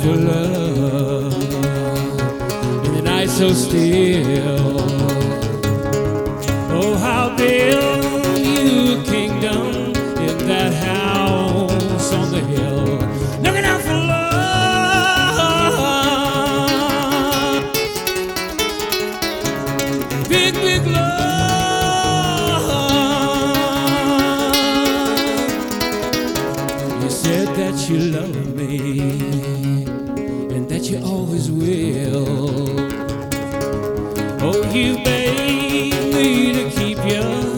of your love in the night so still. Oh, how build you a kingdom in that house on the hill. Looking out. Me and that you always will. Oh, you made me to keep you